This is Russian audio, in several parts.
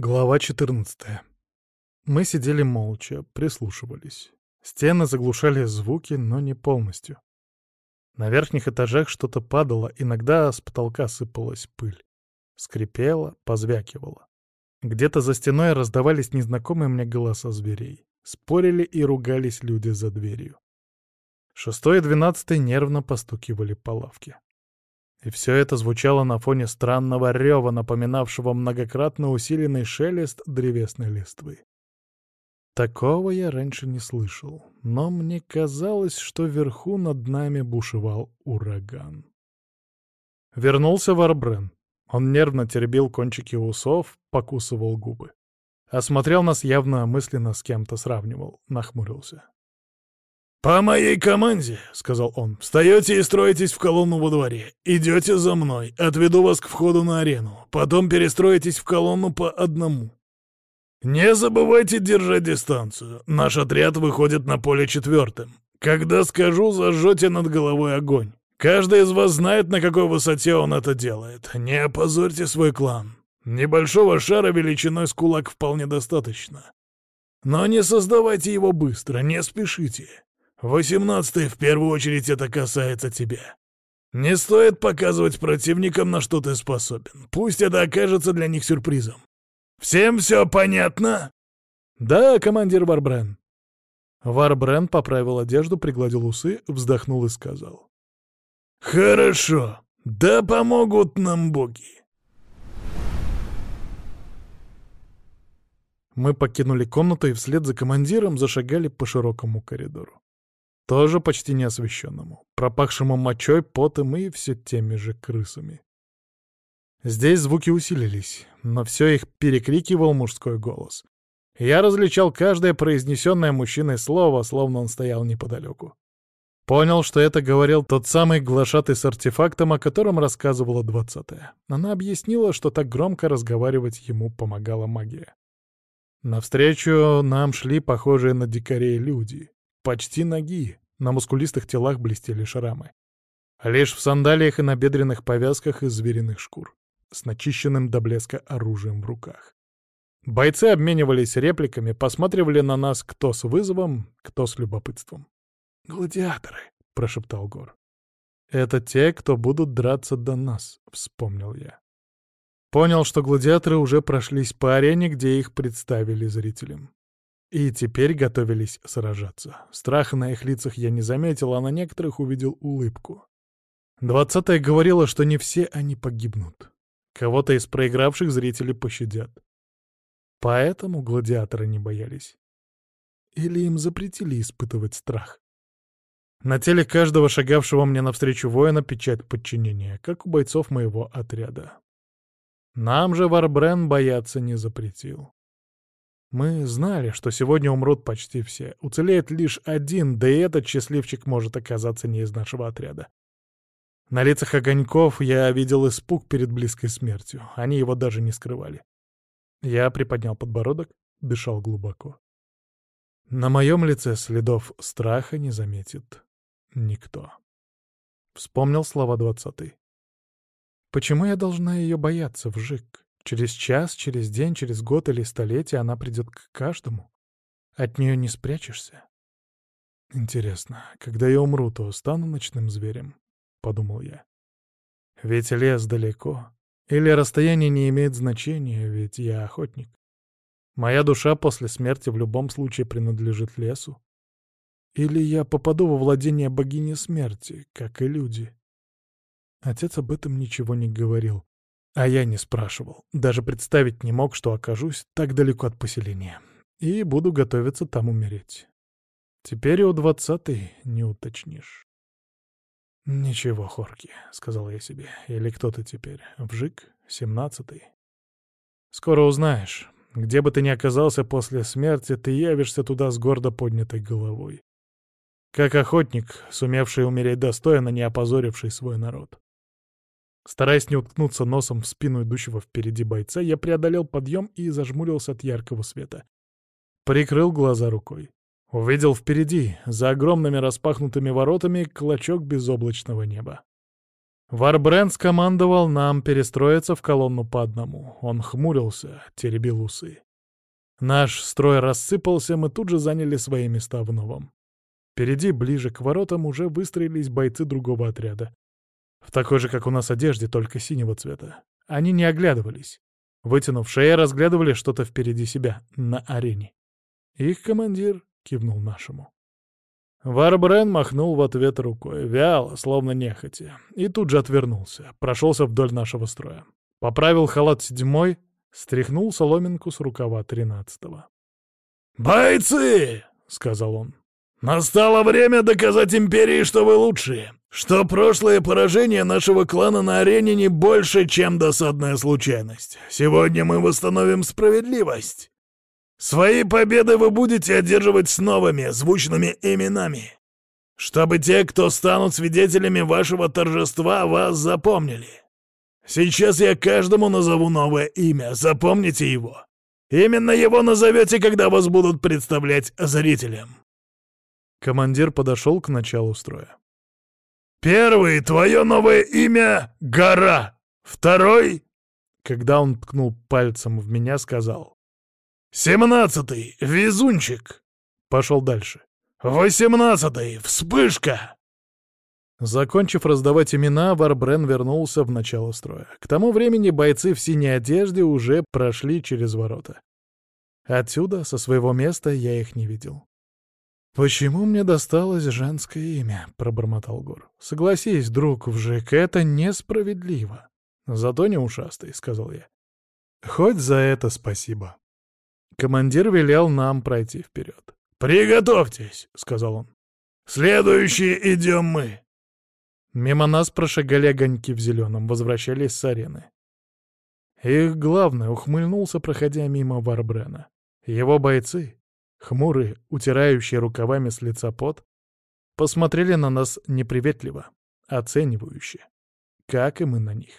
Глава 14. Мы сидели молча, прислушивались. Стены заглушали звуки, но не полностью. На верхних этажах что-то падало, иногда с потолка сыпалась пыль. Скрипело, позвякивало. Где-то за стеной раздавались незнакомые мне голоса зверей. Спорили и ругались люди за дверью. Шестой и двенадцатый нервно постукивали по лавке. И все это звучало на фоне странного рева, напоминавшего многократно усиленный шелест древесной листвы. Такого я раньше не слышал, но мне казалось, что вверху над нами бушевал ураган. Вернулся Варбрен. Он нервно теребил кончики усов, покусывал губы. Осмотрел нас явно мысленно с кем-то сравнивал, нахмурился. «По моей команде», — сказал он, — «встаете и строитесь в колонну во дворе. Идете за мной, отведу вас к входу на арену. Потом перестроитесь в колонну по одному. Не забывайте держать дистанцию. Наш отряд выходит на поле четвертым. Когда скажу, зажжете над головой огонь. Каждый из вас знает, на какой высоте он это делает. Не опозорьте свой клан. Небольшого шара величиной с кулак вполне достаточно. Но не создавайте его быстро, не спешите. Восемнадцатый, в первую очередь, это касается тебя. Не стоит показывать противникам, на что ты способен. Пусть это окажется для них сюрпризом. Всем все понятно? Да, командир Варбрен. Варбрен поправил одежду, пригладил усы, вздохнул и сказал. Хорошо. Да помогут нам боги. Мы покинули комнату и вслед за командиром зашагали по широкому коридору тоже почти неосвещенному, пропахшему мочой, потом и все теми же крысами. Здесь звуки усилились, но все их перекрикивал мужской голос. Я различал каждое произнесенное мужчиной слово, словно он стоял неподалеку. Понял, что это говорил тот самый глашатый с артефактом, о котором рассказывала двадцатая. Она объяснила, что так громко разговаривать ему помогала магия. Навстречу нам шли похожие на дикарей люди. Почти ноги, на мускулистых телах блестели шрамы. Лишь в сандалиях и на бедренных повязках из звериных шкур, с начищенным до блеска оружием в руках. Бойцы обменивались репликами, посматривали на нас кто с вызовом, кто с любопытством. «Гладиаторы», — прошептал Гор. «Это те, кто будут драться до нас», — вспомнил я. Понял, что гладиаторы уже прошлись по арене, где их представили зрителям. И теперь готовились сражаться. Страха на их лицах я не заметил, а на некоторых увидел улыбку. Двадцатая говорила, что не все они погибнут. Кого-то из проигравших зрители пощадят. Поэтому гладиаторы не боялись. Или им запретили испытывать страх. На теле каждого шагавшего мне навстречу воина печать подчинения, как у бойцов моего отряда. Нам же Варбрен бояться не запретил. Мы знали, что сегодня умрут почти все. Уцелеет лишь один, да и этот счастливчик может оказаться не из нашего отряда. На лицах огоньков я видел испуг перед близкой смертью. Они его даже не скрывали. Я приподнял подбородок, дышал глубоко. На моем лице следов страха не заметит никто. Вспомнил слова двадцатый. Почему я должна ее бояться, Вжик? Через час, через день, через год или столетие она придет к каждому. От нее не спрячешься. Интересно, когда я умру, то стану ночным зверем, — подумал я. Ведь лес далеко. Или расстояние не имеет значения, ведь я охотник. Моя душа после смерти в любом случае принадлежит лесу. Или я попаду во владение богини смерти, как и люди. Отец об этом ничего не говорил, а я не спрашивал. Даже представить не мог, что окажусь так далеко от поселения. И буду готовиться там умереть. Теперь и у двадцатой не уточнишь. «Ничего, Хорки», — сказал я себе. «Или кто ты теперь? Вжик? Семнадцатый?» «Скоро узнаешь. Где бы ты ни оказался после смерти, ты явишься туда с гордо поднятой головой. Как охотник, сумевший умереть достойно, не опозоривший свой народ. Стараясь не уткнуться носом в спину идущего впереди бойца, я преодолел подъем и зажмурился от яркого света. Прикрыл глаза рукой. Увидел впереди, за огромными распахнутыми воротами, клочок безоблачного неба. Варбрен скомандовал нам перестроиться в колонну по одному. Он хмурился, теребил усы. Наш строй рассыпался, мы тут же заняли свои места в новом. Впереди, ближе к воротам, уже выстроились бойцы другого отряда. В такой же, как у нас, одежде, только синего цвета. Они не оглядывались. Вытянув шеи, разглядывали что-то впереди себя, на арене. Их командир кивнул нашему. Варбрен махнул в ответ рукой, вяло, словно нехотя, и тут же отвернулся, прошелся вдоль нашего строя. Поправил халат седьмой, стряхнул соломинку с рукава тринадцатого. «Бойцы!» — сказал он. «Настало время доказать Империи, что вы лучшие, что прошлое поражение нашего клана на арене не больше, чем досадная случайность. Сегодня мы восстановим справедливость. Свои победы вы будете одерживать с новыми, звучными именами. Чтобы те, кто станут свидетелями вашего торжества, вас запомнили. Сейчас я каждому назову новое имя, запомните его. Именно его назовете, когда вас будут представлять зрителям. Командир подошел к началу строя. «Первый, твое новое имя — Гора. Второй...» Когда он ткнул пальцем в меня, сказал. «Семнадцатый, Везунчик!» Пошел дальше. «Восемнадцатый, Вспышка!» Закончив раздавать имена, Варбрен вернулся в начало строя. К тому времени бойцы в синей одежде уже прошли через ворота. Отсюда, со своего места, я их не видел. «Почему мне досталось женское имя?» — пробормотал Гор. «Согласись, друг Вжик, это несправедливо. Зато не ушастый», — сказал я. «Хоть за это спасибо». Командир велел нам пройти вперед. «Приготовьтесь», — сказал он. «Следующие идем мы». Мимо нас прошагали огоньки в зеленом, возвращались с арены. Их главный ухмыльнулся, проходя мимо Варбрена. Его бойцы, хмурые, утирающие рукавами с лица пот, посмотрели на нас неприветливо, оценивающе, как и мы на них.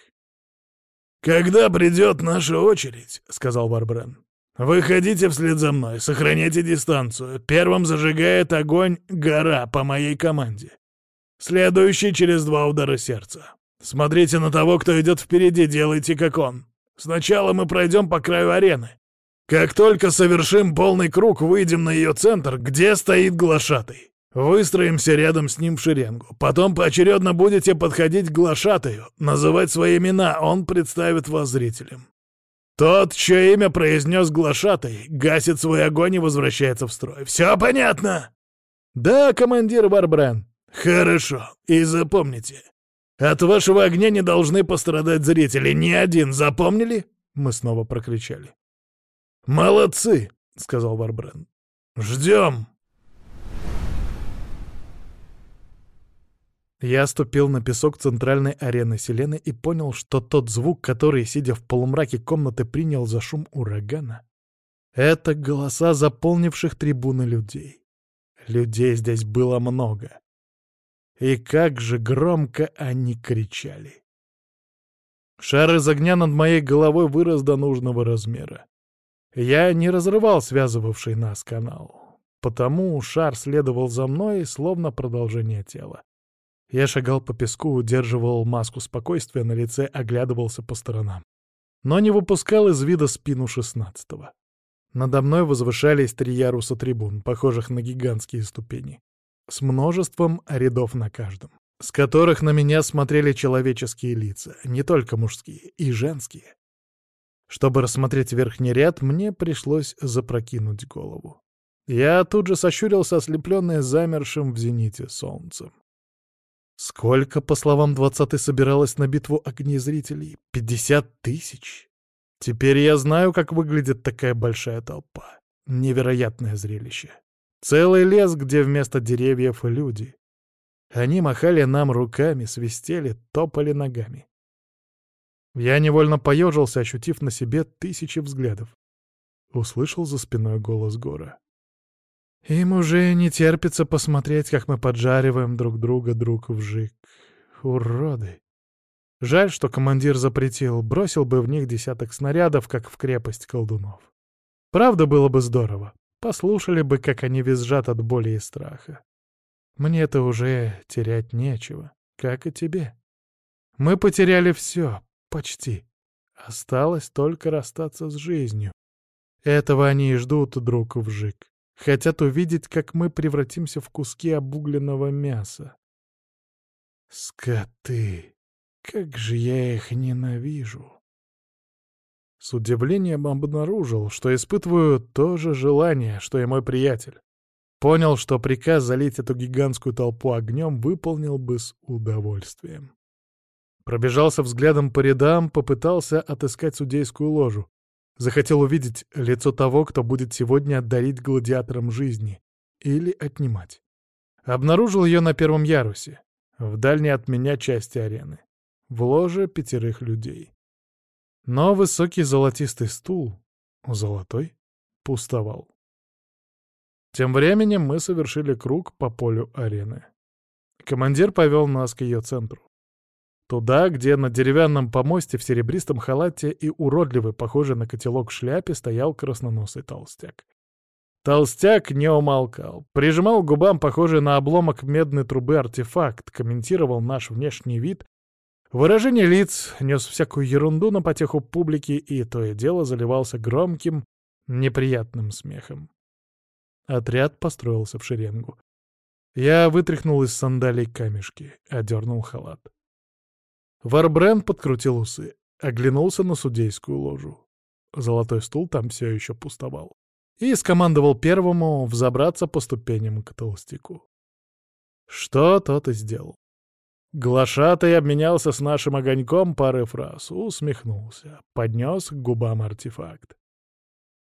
«Когда придет наша очередь», — сказал Варбрен, «Выходите вслед за мной, сохраняйте дистанцию. Первым зажигает огонь гора по моей команде. Следующий через два удара сердца. Смотрите на того, кто идет впереди, делайте как он. Сначала мы пройдем по краю арены. Как только совершим полный круг, выйдем на ее центр, где стоит глашатый. Выстроимся рядом с ним в шеренгу. Потом поочередно будете подходить к глашатаю, называть свои имена, он представит вас зрителям. Тот, чье имя произнес глашатай, гасит свой огонь и возвращается в строй. Все понятно? Да, командир Барбрен. Хорошо. И запомните, от вашего огня не должны пострадать зрители. Ни один. Запомнили? Мы снова прокричали. «Молодцы!» — сказал Барбрен. «Ждем!» Я ступил на песок центральной арены Селены и понял, что тот звук, который, сидя в полумраке комнаты, принял за шум урагана, — это голоса заполнивших трибуны людей. Людей здесь было много. И как же громко они кричали. Шар из огня над моей головой вырос до нужного размера. Я не разрывал связывавший нас канал, потому шар следовал за мной, словно продолжение тела. Я шагал по песку, удерживал маску спокойствия на лице, оглядывался по сторонам. Но не выпускал из вида спину шестнадцатого. Надо мной возвышались три яруса трибун, похожих на гигантские ступени, с множеством рядов на каждом, с которых на меня смотрели человеческие лица, не только мужские, и женские. Чтобы рассмотреть верхний ряд, мне пришлось запрокинуть голову. Я тут же сощурился, ослепленный замершим в зените солнцем. Сколько, по словам двадцатой, собиралось на битву огней зрителей? Пятьдесят тысяч? Теперь я знаю, как выглядит такая большая толпа. Невероятное зрелище. Целый лес, где вместо деревьев люди. Они махали нам руками, свистели, топали ногами. Я невольно поежился, ощутив на себе тысячи взглядов. Услышал за спиной голос Гора. Им уже не терпится посмотреть, как мы поджариваем друг друга друг в жик. Уроды. Жаль, что командир запретил, бросил бы в них десяток снарядов, как в крепость колдунов. Правда, было бы здорово. Послушали бы, как они визжат от боли и страха. Мне-то уже терять нечего, как и тебе. Мы потеряли все, почти. Осталось только расстаться с жизнью. Этого они и ждут друг вжик. Хотят увидеть, как мы превратимся в куски обугленного мяса. Скоты! Как же я их ненавижу! С удивлением обнаружил, что испытываю то же желание, что и мой приятель. Понял, что приказ залить эту гигантскую толпу огнем выполнил бы с удовольствием. Пробежался взглядом по рядам, попытался отыскать судейскую ложу. Захотел увидеть лицо того, кто будет сегодня дарить гладиаторам жизни или отнимать. Обнаружил ее на первом ярусе, в дальней от меня части арены, в ложе пятерых людей. Но высокий золотистый стул, золотой, пустовал. Тем временем мы совершили круг по полю арены. Командир повел нас к ее центру. Туда, где на деревянном помосте в серебристом халате и уродливый, похожий на котелок шляпе, стоял красноносый толстяк. Толстяк не умолкал, прижимал к губам похожий на обломок медной трубы артефакт, комментировал наш внешний вид Выражение лиц нес всякую ерунду на потеху публики и то и дело заливался громким, неприятным смехом. Отряд построился в шеренгу. Я вытряхнул из сандалий камешки, одернул халат. Варбренд подкрутил усы, оглянулся на судейскую ложу. Золотой стул там все еще пустовал. И скомандовал первому взобраться по ступеням к толстяку. Что тот и сделал. Глашатый обменялся с нашим огоньком парой фраз, усмехнулся, поднес к губам артефакт.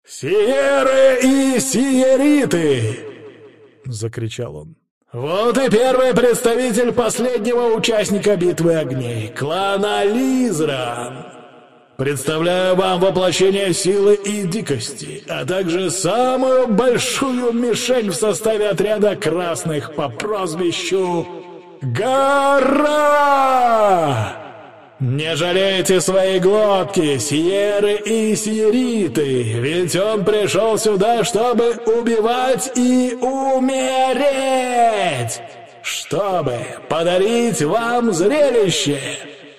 «Сиеры и сиериты!» — закричал он. «Вот и первый представитель последнего участника битвы огней, клана Лизран. Представляю вам воплощение силы и дикости, а также самую большую мишень в составе отряда красных по прозвищу Гора! Не жалейте свои глотки, сиеры и сиериты, ведь он пришел сюда, чтобы убивать и умереть, чтобы подарить вам зрелище.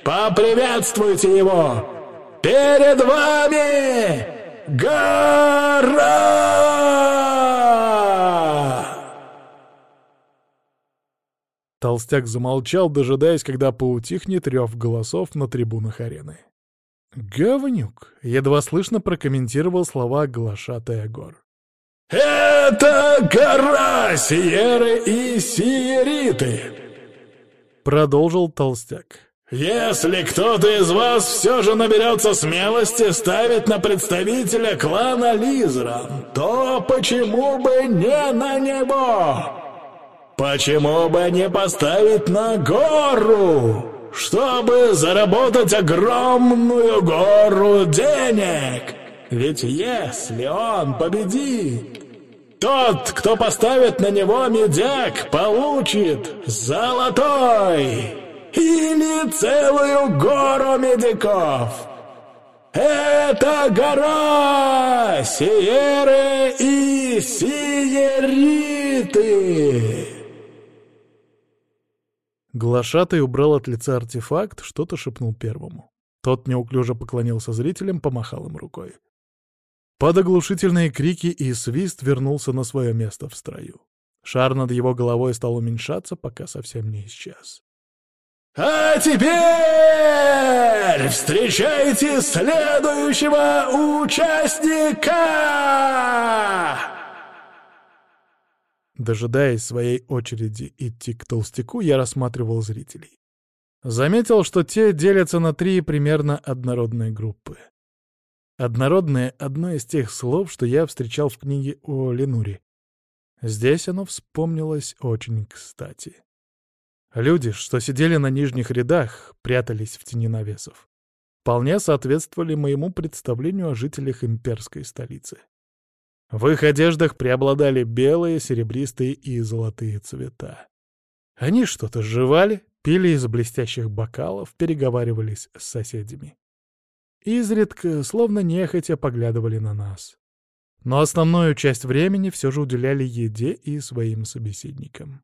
Поприветствуйте его! Перед вами гора! Толстяк замолчал, дожидаясь, когда поутихнет рев голосов на трибунах арены. «Говнюк!» — едва слышно прокомментировал слова глашатая гор. «Это гора Сиеры и Сиериты!» Продолжил толстяк. «Если кто-то из вас все же наберется смелости ставить на представителя клана Лизран, то почему бы не на него?» Почему бы не поставить на гору, чтобы заработать огромную гору денег? Ведь если он победит, тот, кто поставит на него медяк, получит золотой или целую гору медиков. Это гора Сиеры и Сиериты. Глашатый убрал от лица артефакт, что-то шепнул первому. Тот неуклюже поклонился зрителям, помахал им рукой. Под оглушительные крики и свист вернулся на свое место в строю. Шар над его головой стал уменьшаться, пока совсем не исчез. «А теперь встречайте следующего участника!» Дожидаясь своей очереди идти к толстяку, я рассматривал зрителей. Заметил, что те делятся на три примерно однородные группы. Однородное — одно из тех слов, что я встречал в книге о Ленуре. Здесь оно вспомнилось очень кстати. Люди, что сидели на нижних рядах, прятались в тени навесов, вполне соответствовали моему представлению о жителях имперской столицы. В их одеждах преобладали белые, серебристые и золотые цвета. Они что-то жевали, пили из блестящих бокалов, переговаривались с соседями. Изредка, словно нехотя, поглядывали на нас. Но основную часть времени все же уделяли еде и своим собеседникам.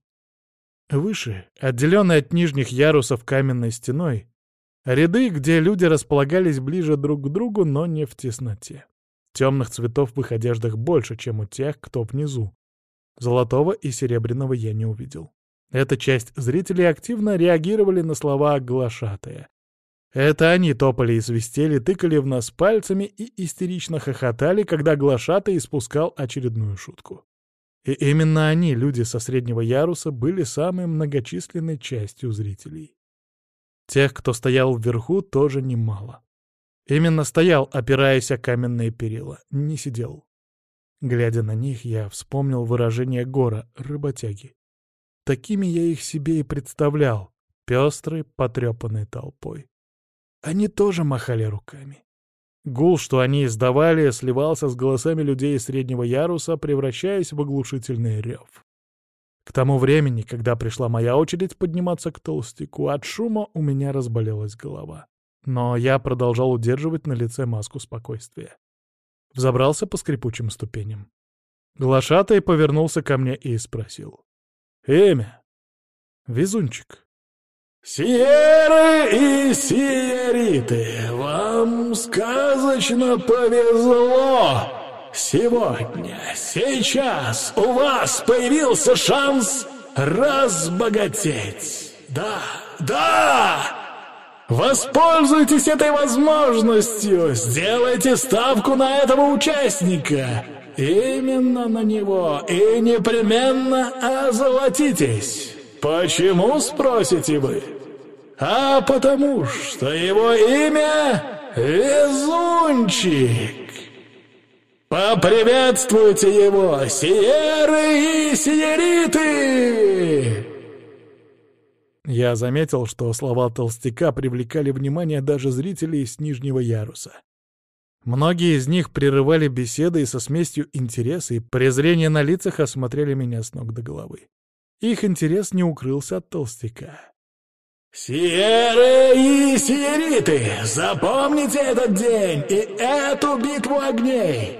Выше, отделенный от нижних ярусов каменной стеной, Ряды, где люди располагались ближе друг к другу, но не в тесноте. Темных цветов в их одеждах больше, чем у тех, кто внизу. Золотого и серебряного я не увидел. Эта часть зрителей активно реагировали на слова глашатая. Это они топали и свистели, тыкали в нас пальцами и истерично хохотали, когда глашатый испускал очередную шутку. И именно они, люди со среднего яруса, были самой многочисленной частью зрителей. Тех, кто стоял вверху, тоже немало. Именно стоял, опираясь о каменные перила, не сидел. Глядя на них, я вспомнил выражение гора, работяги. Такими я их себе и представлял, пестрой, потрепанной толпой. Они тоже махали руками. Гул, что они издавали, сливался с голосами людей среднего яруса, превращаясь в оглушительный рев. К тому времени, когда пришла моя очередь подниматься к толстяку, от шума у меня разболелась голова. Но я продолжал удерживать на лице маску спокойствия. Взобрался по скрипучим ступеням. Глашатай повернулся ко мне и спросил. «Имя?» «Везунчик». «Сиеры и сиериты, вам сказочно повезло! Сегодня, сейчас у вас появился шанс разбогатеть! Да, да!» Воспользуйтесь этой возможностью! Сделайте ставку на этого участника! Именно на него и непременно озолотитесь! Почему, спросите вы? А потому что его имя Везунчик! Поприветствуйте его, сиеры и сиериты! Я заметил, что слова толстяка привлекали внимание даже зрителей с нижнего яруса. Многие из них прерывали беседы и со смесью интереса и презрения на лицах осмотрели меня с ног до головы. Их интерес не укрылся от толстяка. «Сиеры и сиериты, запомните этот день и эту битву огней!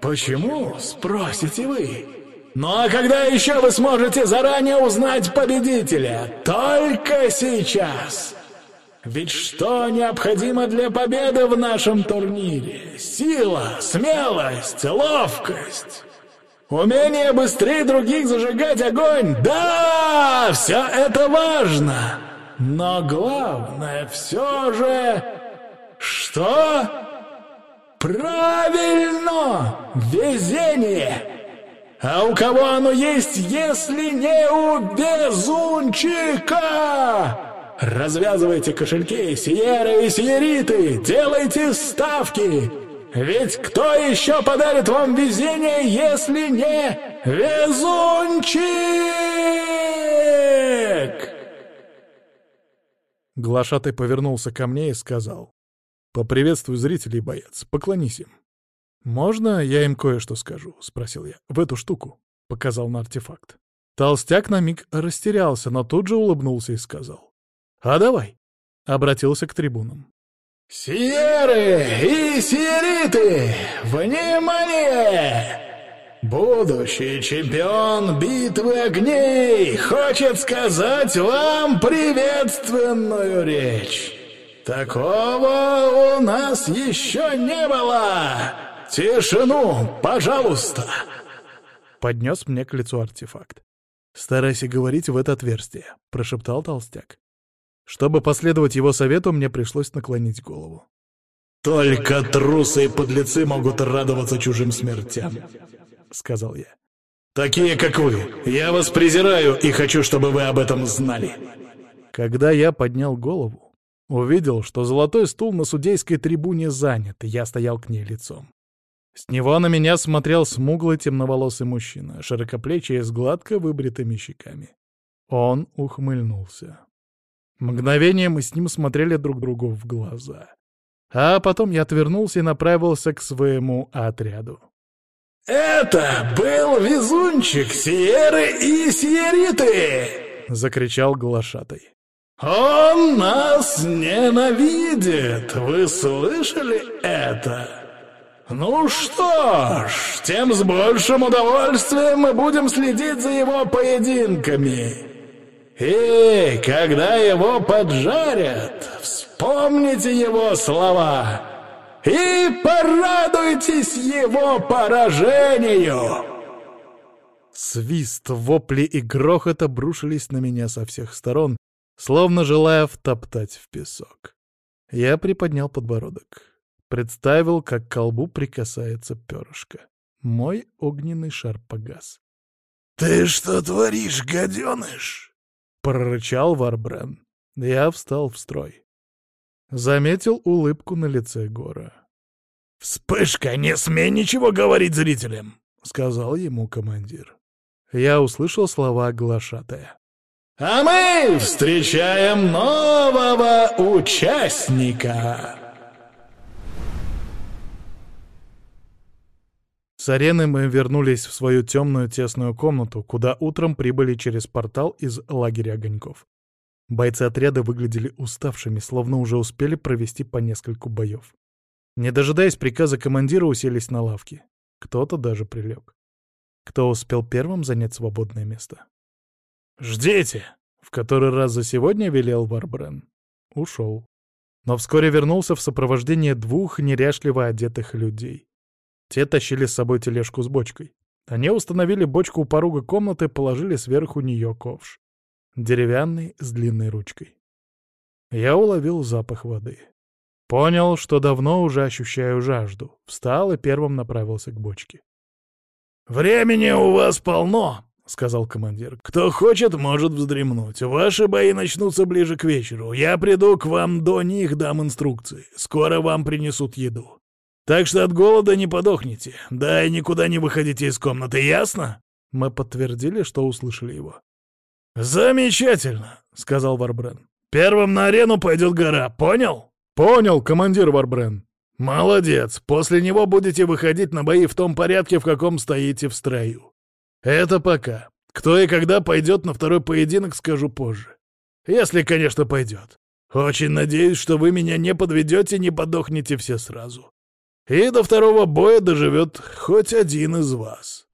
Почему, спросите вы?» Ну а когда еще вы сможете заранее узнать победителя? Только сейчас! Ведь что необходимо для победы в нашем турнире? Сила, смелость, ловкость. Умение быстрее других зажигать огонь? Да, все это важно. Но главное все же... Что? Правильно! Везение! А у кого оно есть, если не у безунчика? Развязывайте кошельки, сиеры и сиериты, делайте ставки. Ведь кто еще подарит вам везение, если не везунчик? Глашатай повернулся ко мне и сказал. «Поприветствуй зрителей, боец, поклонись им». «Можно я им кое-что скажу?» — спросил я. «В эту штуку», — показал на артефакт. Толстяк на миг растерялся, но тут же улыбнулся и сказал. «А давай!» — обратился к трибунам. «Сиеры и сиериты! Внимание! Будущий чемпион битвы огней хочет сказать вам приветственную речь. Такого у нас еще не было!» «Тишину, пожалуйста!» Поднес мне к лицу артефакт. «Старайся говорить в это отверстие», — прошептал толстяк. Чтобы последовать его совету, мне пришлось наклонить голову. «Только трусы и подлецы могут радоваться чужим смертям», — сказал я. «Такие, как вы. Я вас презираю и хочу, чтобы вы об этом знали». Когда я поднял голову, увидел, что золотой стул на судейской трибуне занят, и я стоял к ней лицом. С него на меня смотрел смуглый темноволосый мужчина, широкоплечий с гладко выбритыми щеками. Он ухмыльнулся. Мгновение мы с ним смотрели друг другу в глаза. А потом я отвернулся и направился к своему отряду. «Это был везунчик Сиеры и Сиериты!» — закричал глашатай. «Он нас ненавидит! Вы слышали это?» «Ну что ж, тем с большим удовольствием мы будем следить за его поединками. И когда его поджарят, вспомните его слова и порадуйтесь его поражению!» Свист, вопли и грохот обрушились на меня со всех сторон, словно желая втоптать в песок. Я приподнял подбородок. Представил, как к колбу прикасается перышко. Мой огненный шар погас. «Ты что творишь, гаденыш?» — прорычал Варбрен. Я встал в строй. Заметил улыбку на лице Гора. «Вспышка, не смей ничего говорить зрителям!» — сказал ему командир. Я услышал слова глашатая. «А мы встречаем нового участника!» С арены мы вернулись в свою темную тесную комнату, куда утром прибыли через портал из лагеря огоньков. Бойцы отряда выглядели уставшими, словно уже успели провести по нескольку боев. Не дожидаясь приказа командира, уселись на лавки. Кто-то даже прилег. Кто успел первым занять свободное место? «Ждите!» — в который раз за сегодня велел Варбрен. Ушел. Но вскоре вернулся в сопровождении двух неряшливо одетых людей. Те тащили с собой тележку с бочкой. Они установили бочку у порога комнаты, положили сверху нее ковш. Деревянный, с длинной ручкой. Я уловил запах воды. Понял, что давно уже ощущаю жажду. Встал и первым направился к бочке. «Времени у вас полно», — сказал командир. «Кто хочет, может вздремнуть. Ваши бои начнутся ближе к вечеру. Я приду к вам до них, дам инструкции. Скоро вам принесут еду. Так что от голода не подохните. Да и никуда не выходите из комнаты, ясно?» Мы подтвердили, что услышали его. «Замечательно», — сказал Варбрен. «Первым на арену пойдет гора, понял?» «Понял, командир Варбрен». «Молодец. После него будете выходить на бои в том порядке, в каком стоите в строю. Это пока. Кто и когда пойдет на второй поединок, скажу позже. Если, конечно, пойдет. Очень надеюсь, что вы меня не подведете, не подохнете все сразу. И до второго боя доживет хоть один из вас.